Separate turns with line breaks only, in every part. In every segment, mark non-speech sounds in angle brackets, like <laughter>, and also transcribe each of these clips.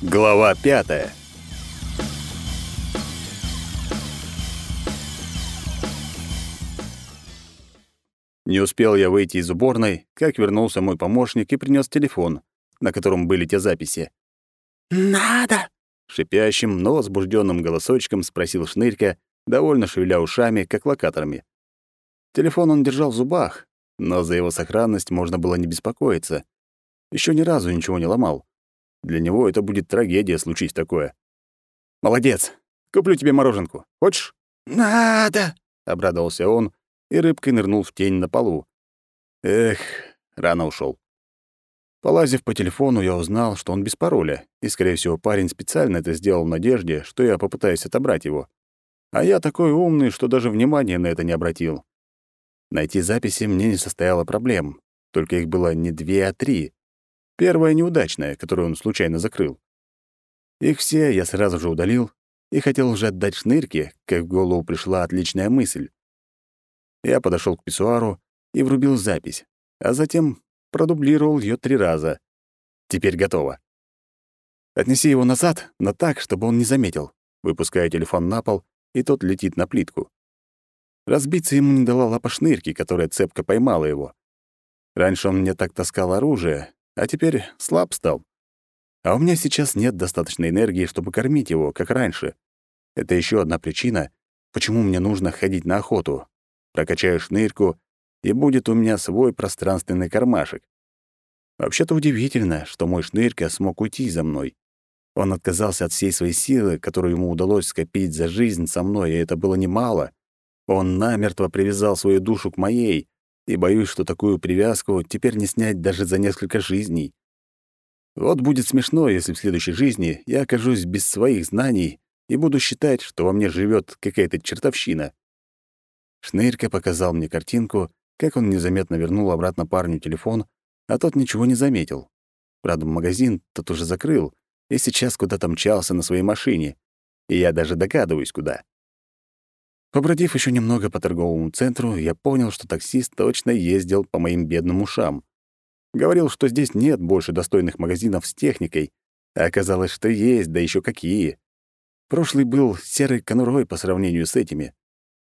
Глава пятая. Не успел я выйти из уборной, как вернулся мой помощник и принес телефон, на котором были те записи.
«Надо!»
— шипящим, но возбужденным голосочком спросил Шнырька, довольно шевеля ушами, как локаторами. Телефон он держал в зубах, но за его сохранность можно было не беспокоиться. Еще ни разу ничего не ломал. Для него это будет трагедия, случись такое. «Молодец! Куплю тебе мороженку. Хочешь?»
«Надо!»
— обрадовался он и рыбкой нырнул в тень на полу. Эх, рано ушел. Полазив по телефону, я узнал, что он без пароля, и, скорее всего, парень специально это сделал в надежде, что я попытаюсь отобрать его. А я такой умный, что даже внимания на это не обратил. Найти записи мне не состояло проблем, только их было не две, а три. Первая неудачная, которую он случайно закрыл. Их все я сразу же удалил и хотел уже отдать шнырке, как в голову пришла отличная мысль. Я подошел к писсуару и врубил запись, а затем продублировал ее три раза. Теперь готово. Отнеси его назад, но так, чтобы он не заметил. Выпускаю телефон на пол, и тот летит на плитку. Разбиться ему не дала лапа шнырки, которая цепко поймала его. Раньше он мне так таскал оружие, а теперь слаб стал. А у меня сейчас нет достаточной энергии, чтобы кормить его, как раньше. Это еще одна причина, почему мне нужно ходить на охоту. Прокачаю шнырку, и будет у меня свой пространственный кармашек. Вообще-то удивительно, что мой шнырка смог уйти за мной. Он отказался от всей своей силы, которую ему удалось скопить за жизнь со мной, и это было немало. Он намертво привязал свою душу к моей, и боюсь, что такую привязку теперь не снять даже за несколько жизней. Вот будет смешно, если в следующей жизни я окажусь без своих знаний и буду считать, что во мне живет какая-то чертовщина. Шнырька показал мне картинку, как он незаметно вернул обратно парню телефон, а тот ничего не заметил. Правда, магазин тот уже закрыл, и сейчас куда-то мчался на своей машине. И я даже догадываюсь, куда. Побродив еще немного по торговому центру, я понял, что таксист точно ездил по моим бедным ушам. Говорил, что здесь нет больше достойных магазинов с техникой, а оказалось, что есть, да еще какие. Прошлый был серой конурой по сравнению с этими.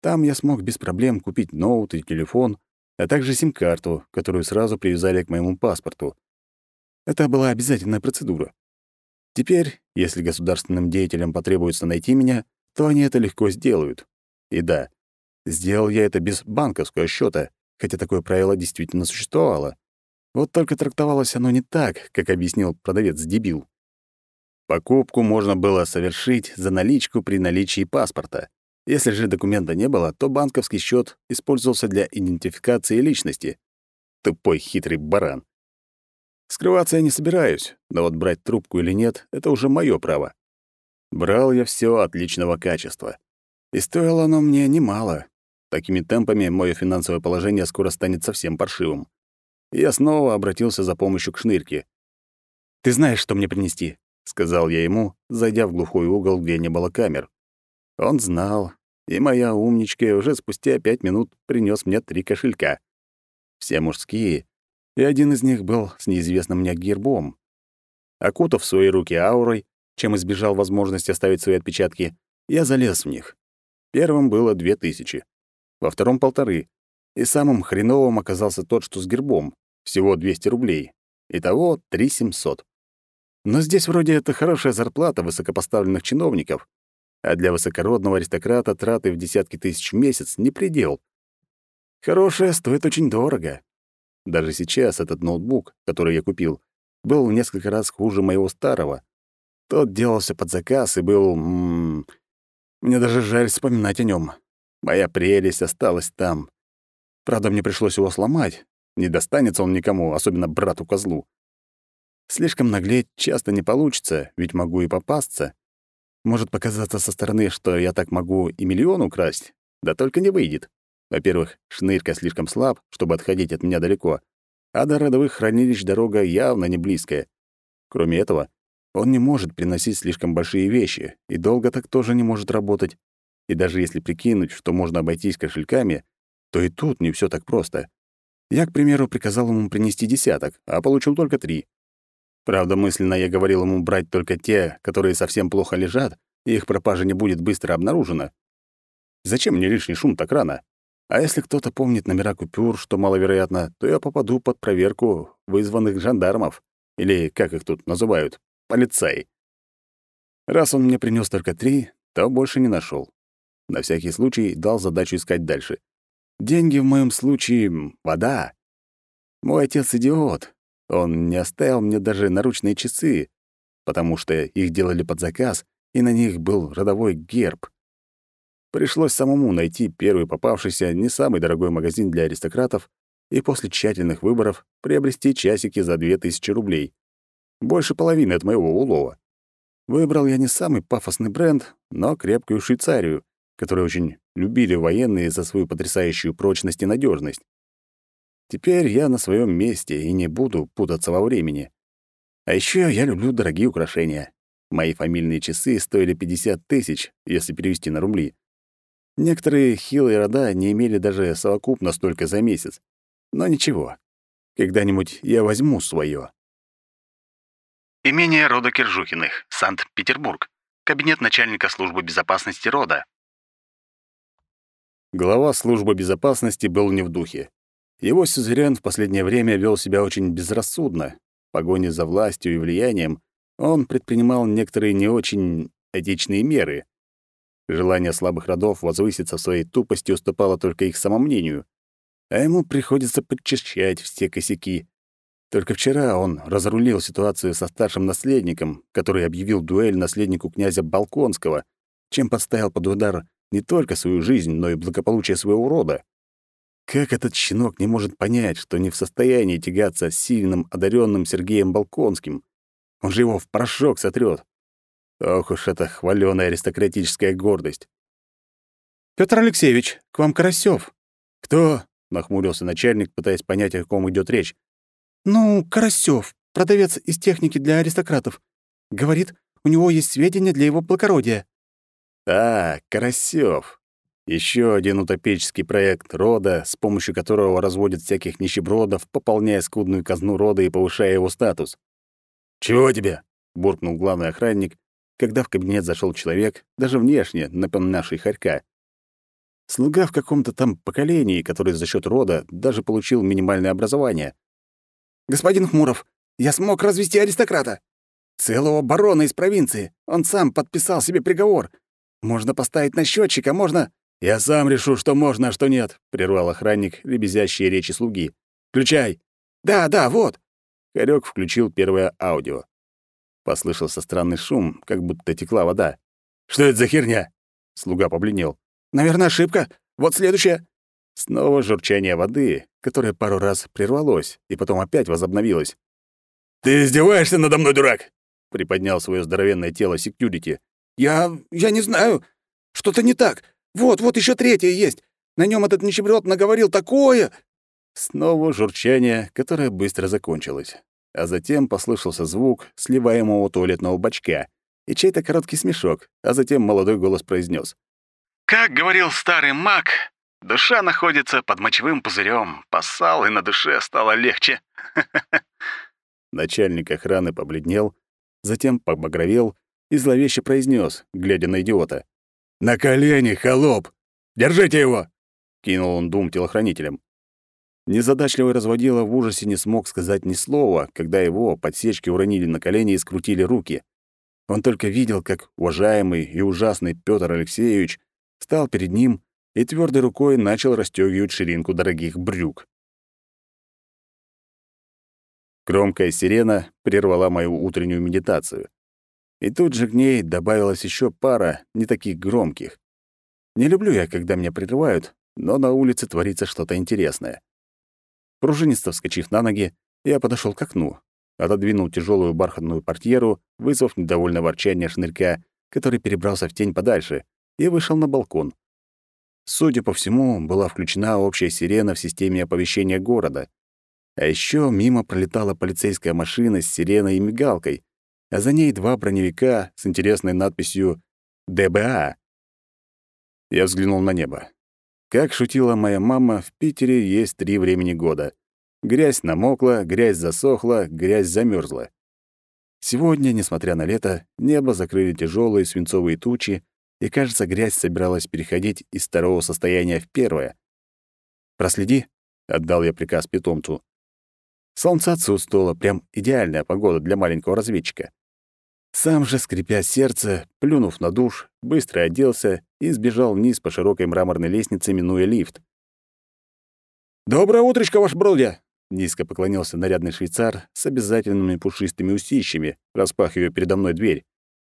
Там я смог без проблем купить ноут и телефон, а также сим-карту, которую сразу привязали к моему паспорту. Это была обязательная процедура. Теперь, если государственным деятелям потребуется найти меня, то они это легко сделают. И да, сделал я это без банковского счета, хотя такое правило действительно существовало. Вот только трактовалось оно не так, как объяснил продавец-дебил. Покупку можно было совершить за наличку при наличии паспорта. Если же документа не было, то банковский счет использовался для идентификации личности. Тупой хитрый баран. Скрываться я не собираюсь, но вот брать трубку или нет — это уже мое право. Брал я все отличного качества. И стоило оно мне немало. Такими темпами мое финансовое положение скоро станет совсем паршивым. Я снова обратился за помощью к шнырке. «Ты знаешь, что мне принести?» — сказал я ему, зайдя в глухой угол, где не было камер. Он знал, и моя умничка уже спустя пять минут принес мне три кошелька. Все мужские, и один из них был с неизвестным мне гербом. Окутав свои руки аурой, чем избежал возможности оставить свои отпечатки, я залез в них. Первым было две тысячи, во втором — полторы, и самым хреновым оказался тот, что с гербом, всего 200 рублей. Итого — три семьсот. Но здесь вроде это хорошая зарплата высокопоставленных чиновников, а для высокородного аристократа траты в десятки тысяч в месяц — не предел. Хорошая стоит очень дорого. Даже сейчас этот ноутбук, который я купил, был в несколько раз хуже моего старого. Тот делался под заказ и был... М -м, мне даже жаль вспоминать о нем. Моя прелесть осталась там. Правда, мне пришлось его сломать. Не достанется он никому, особенно брату-козлу. Слишком наглеть часто не получится, ведь могу и попасться. Может показаться со стороны, что я так могу и миллион украсть, да только не выйдет. Во-первых, шнырка слишком слаб, чтобы отходить от меня далеко, а до родовых хранилищ дорога явно не близкая. Кроме этого, он не может приносить слишком большие вещи, и долго так тоже не может работать. И даже если прикинуть, что можно обойтись кошельками, то и тут не все так просто. Я, к примеру, приказал ему принести десяток, а получил только три. Правда, мысленно я говорил ему брать только те, которые совсем плохо лежат, и их пропажа не будет быстро обнаружена. Зачем мне лишний шум так рано? А если кто-то помнит номера купюр, что маловероятно, то я попаду под проверку вызванных жандармов. Или, как их тут называют, полицай. Раз он мне принес только три, то больше не нашел. На всякий случай дал задачу искать дальше. Деньги в моем случае — вода. Мой отец идиот. Он не оставил мне даже наручные часы, потому что их делали под заказ, и на них был родовой герб. Пришлось самому найти первый попавшийся, не самый дорогой магазин для аристократов и после тщательных выборов приобрести часики за 2000 рублей. Больше половины от моего улова. Выбрал я не самый пафосный бренд, но крепкую Швейцарию, которую очень любили военные за свою потрясающую прочность и надежность. Теперь я на своем месте и не буду путаться во времени. А еще я люблю дорогие украшения. Мои фамильные часы стоили 50 тысяч, если перевести на рубли. Некоторые хилые рода не имели даже совокупно столько за месяц. Но ничего. Когда-нибудь я возьму свое.
Имение рода Киржухиных, Санкт-Петербург. Кабинет начальника службы безопасности рода.
Глава службы безопасности был не в духе. Его сюзерен в последнее время вел себя очень безрассудно. В погоне за властью и влиянием он предпринимал некоторые не очень этичные меры. Желание слабых родов возвыситься своей тупости уступало только их самомнению, а ему приходится подчищать все косяки. Только вчера он разрулил ситуацию со старшим наследником, который объявил дуэль наследнику князя Балконского, чем подставил под удар не только свою жизнь, но и благополучие своего рода. Как этот щенок не может понять, что не в состоянии тягаться с сильным, одаренным Сергеем Балконским? Он же его в порошок сотрет. Ох уж эта хвалёная аристократическая гордость.
Петр Алексеевич, к вам Карасёв.
Кто? нахмурился начальник, пытаясь понять, о ком идет речь.
«Ну, Карасёв, продавец из техники для аристократов. Говорит, у него есть сведения для его благородия».
«А, Карасёв. Еще один утопический проект рода, с помощью которого разводят всяких нищебродов, пополняя скудную казну рода и повышая его статус. «Чего тебе?» — буркнул главный охранник, когда в кабинет зашел человек, даже внешне напоминавший хорька. Слуга в каком-то там поколении, который за счет рода даже получил минимальное образование.
«Господин Хмуров, я смог развести аристократа. Целого барона из провинции. Он сам подписал себе приговор. Можно поставить на счетчик, а можно...»
«Я сам решу, что можно, а что нет», — прервал охранник лебезящие речи слуги. «Включай».
«Да, да, вот».
Хорёк включил первое аудио. Послышался странный шум, как будто текла вода. «Что это за херня?» Слуга побледнел.
«Наверное, ошибка. Вот следующее».
Снова журчание воды, которое пару раз прервалось и потом опять возобновилось. «Ты издеваешься надо мной, дурак?» — приподнял свое здоровенное тело секьюрити.
«Я... я не знаю. Что-то не так. Вот, вот еще третье есть. На нем этот нищеброд наговорил такое...»
Снова журчание, которое быстро закончилось. А затем послышался звук сливаемого туалетного бачка и чей-то короткий смешок, а затем молодой голос произнес:
«Как говорил старый маг, Душа находится под мочевым пузырем. Поссал, и на душе стало легче. <laughs>
Начальник охраны побледнел, затем побагровел и зловеще произнес, глядя на идиота. «На колени, холоп! Держите его!» Кинул он дум телохранителям. Незадачливый разводила в ужасе не смог сказать ни слова, когда его подсечки уронили на колени и скрутили руки. Он только видел, как уважаемый и ужасный Петр Алексеевич стал перед ним и твердой рукой начал расстёгивать ширинку дорогих брюк. Громкая сирена прервала мою утреннюю медитацию. И тут же к ней добавилась еще пара не таких громких. Не люблю я, когда меня прерывают, но на улице творится что-то интересное. Пружинисто вскочив на ноги, я подошел к окну, отодвинул тяжелую бархатную портьеру, вызвав недовольное ворчание шнырька, который перебрался в тень подальше, и вышел на балкон. Судя по всему, была включена общая сирена в системе оповещения города. А еще мимо пролетала полицейская машина с сиреной и мигалкой, а за ней два броневика с интересной надписью «ДБА». Я взглянул на небо. Как шутила моя мама, в Питере есть три времени года. Грязь намокла, грязь засохла, грязь замерзла. Сегодня, несмотря на лето, небо закрыли тяжелые свинцовые тучи, и, кажется, грязь собиралась переходить из второго состояния в первое. «Проследи», — отдал я приказ питомцу. Солнце отсутствовало, прям идеальная погода для маленького разведчика. Сам же, скрипя сердце, плюнув на душ, быстро оделся и сбежал вниз по широкой мраморной лестнице, минуя лифт.
«Доброе утречко, ваш бродя!»
Низко поклонился нарядный швейцар с обязательными пушистыми усищами, распахивая передо мной дверь.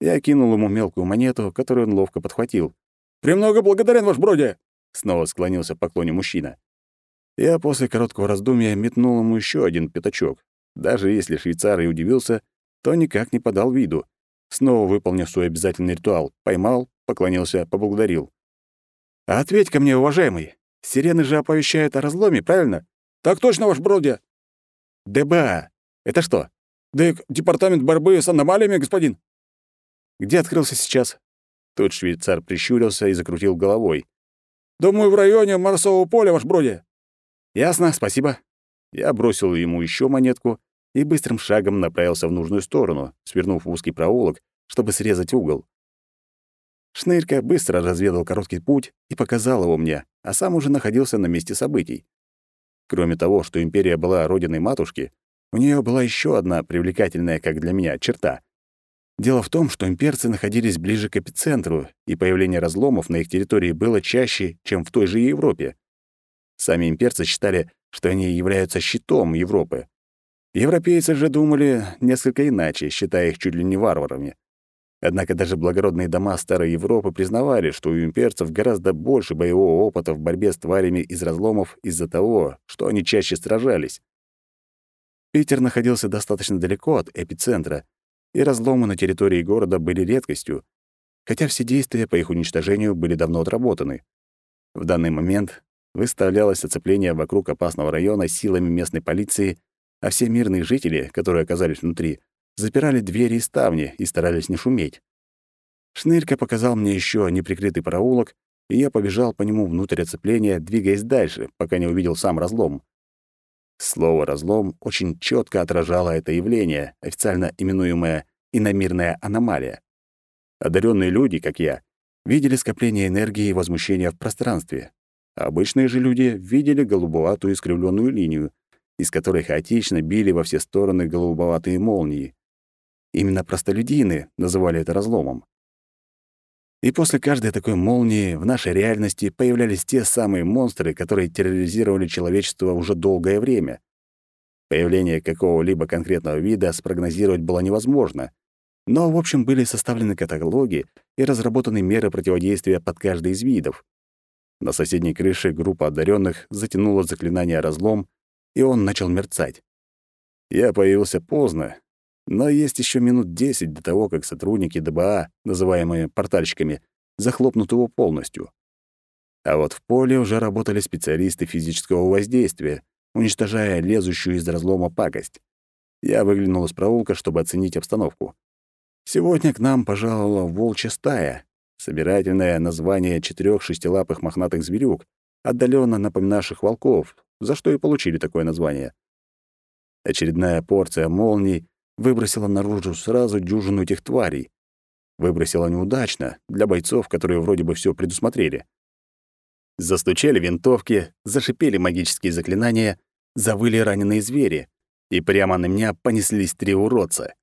Я кинул ему мелкую монету, которую он ловко подхватил.
«Премного благодарен, ваш бродя!»
Снова склонился в поклоне мужчина. Я после короткого раздумья метнул ему еще один пятачок. Даже если швейцар и удивился, то никак не подал виду. Снова выполнив свой обязательный ритуал, поймал, поклонился, поблагодарил. «А ответь ко мне, уважаемый, сирены же оповещают о разломе, правильно?»
«Так точно, ваш бродя!»
«ДБА! Это что?»
«ДЭК, департамент борьбы с аномалиями, господин».
«Где открылся сейчас?» Тут швейцар прищурился и закрутил головой.
«Думаю, в районе Марсового поля, ваш бродя».
«Ясно, спасибо». Я бросил ему еще монетку и быстрым шагом направился в нужную сторону, свернув в узкий проулок, чтобы срезать угол. Шнырька быстро разведал короткий путь и показал его мне, а сам уже находился на месте событий. Кроме того, что империя была родиной матушки, у нее была еще одна привлекательная, как для меня, черта. Дело в том, что имперцы находились ближе к эпицентру, и появление разломов на их территории было чаще, чем в той же Европе. Сами имперцы считали, что они являются щитом Европы. Европейцы же думали несколько иначе, считая их чуть ли не варварами. Однако даже благородные дома Старой Европы признавали, что у имперцев гораздо больше боевого опыта в борьбе с тварями из разломов из-за того, что они чаще сражались. Питер находился достаточно далеко от эпицентра, и разломы на территории города были редкостью, хотя все действия по их уничтожению были давно отработаны. В данный момент выставлялось оцепление вокруг опасного района силами местной полиции, а все мирные жители, которые оказались внутри, запирали двери и ставни и старались не шуметь. Шнырька показал мне еще неприкрытый проулок, и я побежал по нему внутрь оцепления, двигаясь дальше, пока не увидел сам разлом. Слово «разлом» очень четко отражало это явление, официально именуемое «иномирная аномалия». Одаренные люди, как я, видели скопление энергии и возмущения в пространстве. Обычные же люди видели голубоватую искривленную линию, из которой хаотично били во все стороны голубоватые молнии. Именно простолюдины называли это разломом. И после каждой такой молнии в нашей реальности появлялись те самые монстры, которые терроризировали человечество уже долгое время. Появление какого-либо конкретного вида спрогнозировать было невозможно, но, в общем, были составлены каталоги и разработаны меры противодействия под каждый из видов. На соседней крыше группа одаренных затянула заклинание «Разлом», и он начал мерцать. Я появился поздно, но есть еще минут десять до того, как сотрудники ДБА, называемые портальщиками, захлопнут его полностью. А вот в поле уже работали специалисты физического воздействия, уничтожая лезущую из разлома пакость. Я выглянул из проулка, чтобы оценить обстановку. Сегодня к нам пожаловала волчья стая, собирательное название четырех шестилапых мохнатых зверюк, отдаленно напоминавших волков, за что и получили такое название. Очередная порция молний выбросила наружу сразу дюжину этих тварей. Выбросила неудачно, для бойцов, которые вроде бы все предусмотрели. Застучали винтовки, зашипели магические заклинания, завыли раненые звери, и прямо на меня понеслись три уродца.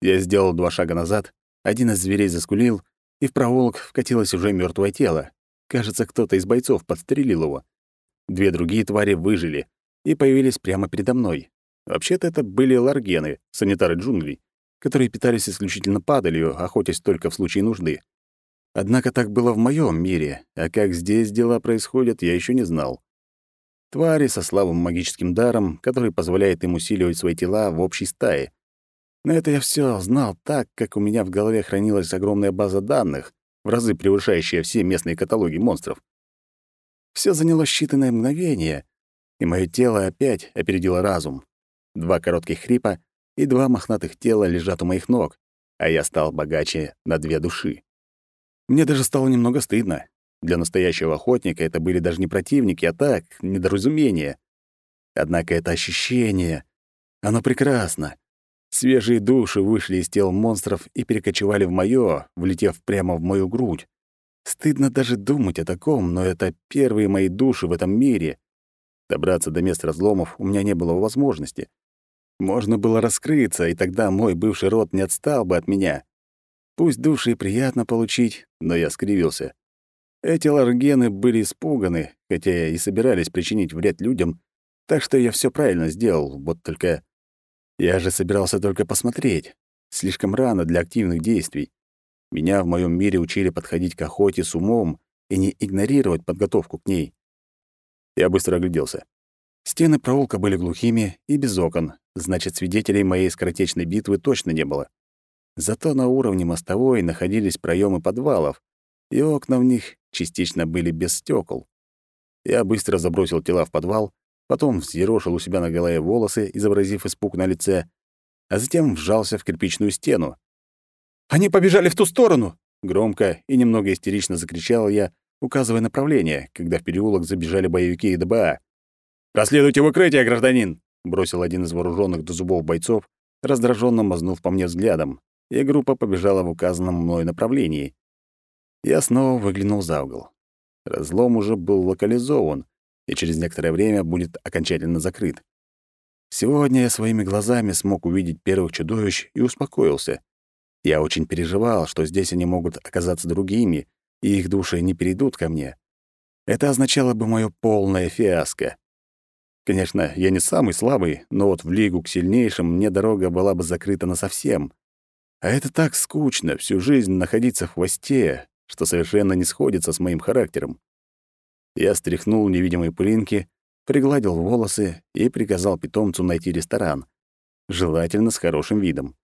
Я сделал два шага назад, один из зверей заскулил, и в проулок вкатилось уже мертвое тело. Кажется, кто-то из бойцов подстрелил его. Две другие твари выжили и появились прямо передо мной. Вообще-то это были ларгены, санитары джунглей, которые питались исключительно падалью, охотясь только в случае нужды. Однако так было в моем мире, а как здесь дела происходят, я еще не знал. Твари со слабым магическим даром, который позволяет им усиливать свои тела в общей стае. Но это я все знал так, как у меня в голове хранилась огромная база данных, в разы превышающая все местные каталоги монстров. Все заняло считанные мгновения, и мое тело опять опередило разум. Два коротких хрипа и два мохнатых тела лежат у моих ног, а я стал богаче на две души. Мне даже стало немного стыдно. Для настоящего охотника это были даже не противники, а так, недоразумения. Однако это ощущение, оно прекрасно. Свежие души вышли из тел монстров и перекочевали в моё, влетев прямо в мою грудь. Стыдно даже думать о таком, но это первые мои души в этом мире. Добраться до мест разломов у меня не было возможности. Можно было раскрыться, и тогда мой бывший род не отстал бы от меня. Пусть души приятно получить, но я скривился. Эти ларгены были испуганы, хотя и собирались причинить вред людям, так что я все правильно сделал, вот только... Я же собирался только посмотреть. Слишком рано для активных действий. Меня в моем мире учили подходить к охоте с умом и не игнорировать подготовку к ней. Я быстро огляделся. Стены проулка были глухими и без окон, значит, свидетелей моей скоротечной битвы точно не было. Зато на уровне мостовой находились проемы подвалов, и окна в них частично были без стекол. Я быстро забросил тела в подвал, потом взъерошил у себя на голове волосы, изобразив испуг на лице, а затем вжался в кирпичную стену. «Они побежали в ту сторону!» Громко и немного истерично закричал я, указывая направление, когда в переулок забежали боевики и ДБА. «Расследуйте укрытие, гражданин!» — бросил один из вооруженных до зубов бойцов, раздраженно мазнув по мне взглядом, и группа побежала в указанном мной направлении. Я снова выглянул за угол. Разлом уже был локализован и через некоторое время будет окончательно закрыт. Сегодня я своими глазами смог увидеть первых чудовищ и успокоился. Я очень переживал, что здесь они могут оказаться другими, и их души не перейдут ко мне. Это означало бы моё полное фиаско. Конечно, я не самый слабый, но вот в лигу к сильнейшим мне дорога была бы закрыта насовсем. А это так скучно, всю жизнь находиться в хвосте, что совершенно не сходится с моим характером. Я стряхнул невидимые пылинки, пригладил волосы и приказал питомцу найти ресторан, желательно с хорошим видом.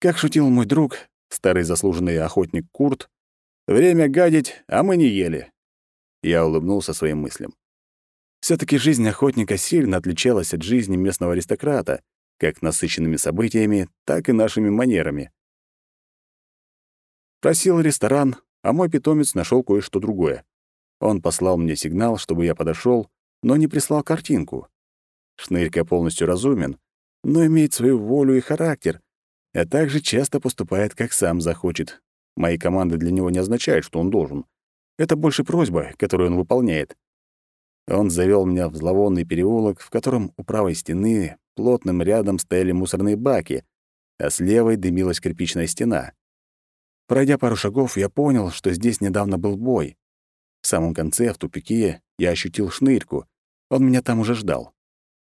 Как шутил мой друг, старый заслуженный охотник Курт, «Время гадить, а мы не ели». Я улыбнулся своим мыслям. Все таки жизнь охотника сильно отличалась от жизни местного аристократа, как насыщенными событиями, так и нашими манерами. Просил ресторан, а мой питомец нашел кое-что другое. Он послал мне сигнал, чтобы я подошел, но не прислал картинку. Шнырька полностью разумен, но имеет свою волю и характер, а также часто поступает, как сам захочет. Мои команды для него не означают, что он должен. Это больше просьба, которую он выполняет. Он завел меня в зловонный переулок, в котором у правой стены плотным рядом стояли мусорные баки, а с левой дымилась кирпичная стена. Пройдя пару шагов, я понял, что здесь недавно был бой. В самом конце, в тупике, я ощутил шнырьку. Он меня там уже ждал.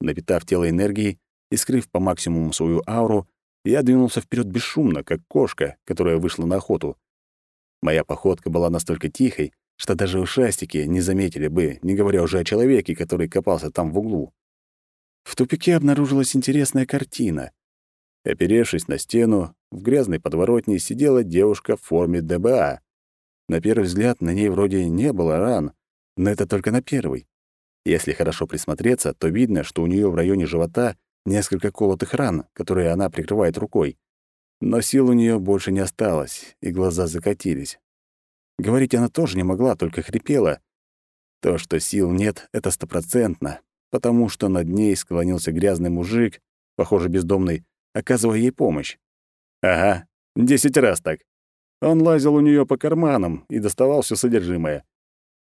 Напитав тело энергией и скрыв по максимуму свою ауру, я двинулся вперед бесшумно, как кошка, которая вышла на охоту. Моя походка была настолько тихой, что даже ушастики не заметили бы, не говоря уже о человеке, который копался там в углу. В тупике обнаружилась интересная картина. Оперевшись на стену, в грязной подворотне сидела девушка в форме ДБА. На первый взгляд на ней вроде не было ран, но это только на первый. Если хорошо присмотреться, то видно, что у нее в районе живота несколько колотых ран, которые она прикрывает рукой. Но сил у нее больше не осталось, и глаза закатились. Говорить она тоже не могла, только хрипела. То, что сил нет, это стопроцентно, потому что над ней склонился грязный мужик, похоже, бездомный, оказывая ей помощь. Ага, десять раз так. Он лазил у нее по карманам и доставал все содержимое.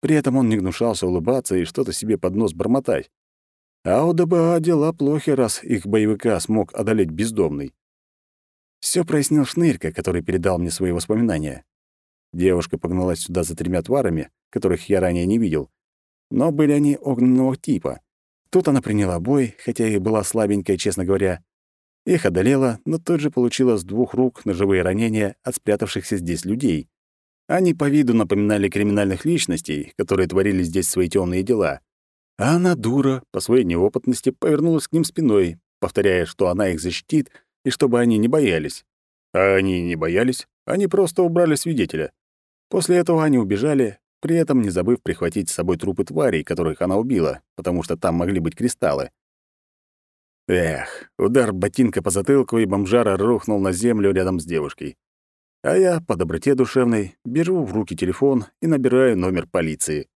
При этом он не гнушался улыбаться и что-то себе под нос бормотать. А у ДБА дела плохи, раз их боевика смог одолеть бездомный. Все прояснил Шнырька, который передал мне свои воспоминания. Девушка погналась сюда за тремя тварами, которых я ранее не видел. Но были они огненного типа. Тут она приняла бой, хотя и была слабенькая, честно говоря. Их одолела, но тут же получила с двух рук ножевые ранения от спрятавшихся здесь людей. Они по виду напоминали криминальных личностей, которые творили здесь свои темные дела. А она, дура, по своей неопытности, повернулась к ним спиной, повторяя, что она их защитит и чтобы они не боялись. А они не боялись, они просто убрали свидетеля. После этого они убежали, при этом не забыв прихватить с собой трупы тварей, которых она убила, потому что там могли быть кристаллы. Эх, удар ботинка по затылку, и бомжара рухнул на землю рядом с девушкой. А я, по доброте душевной, беру в руки телефон и набираю номер полиции.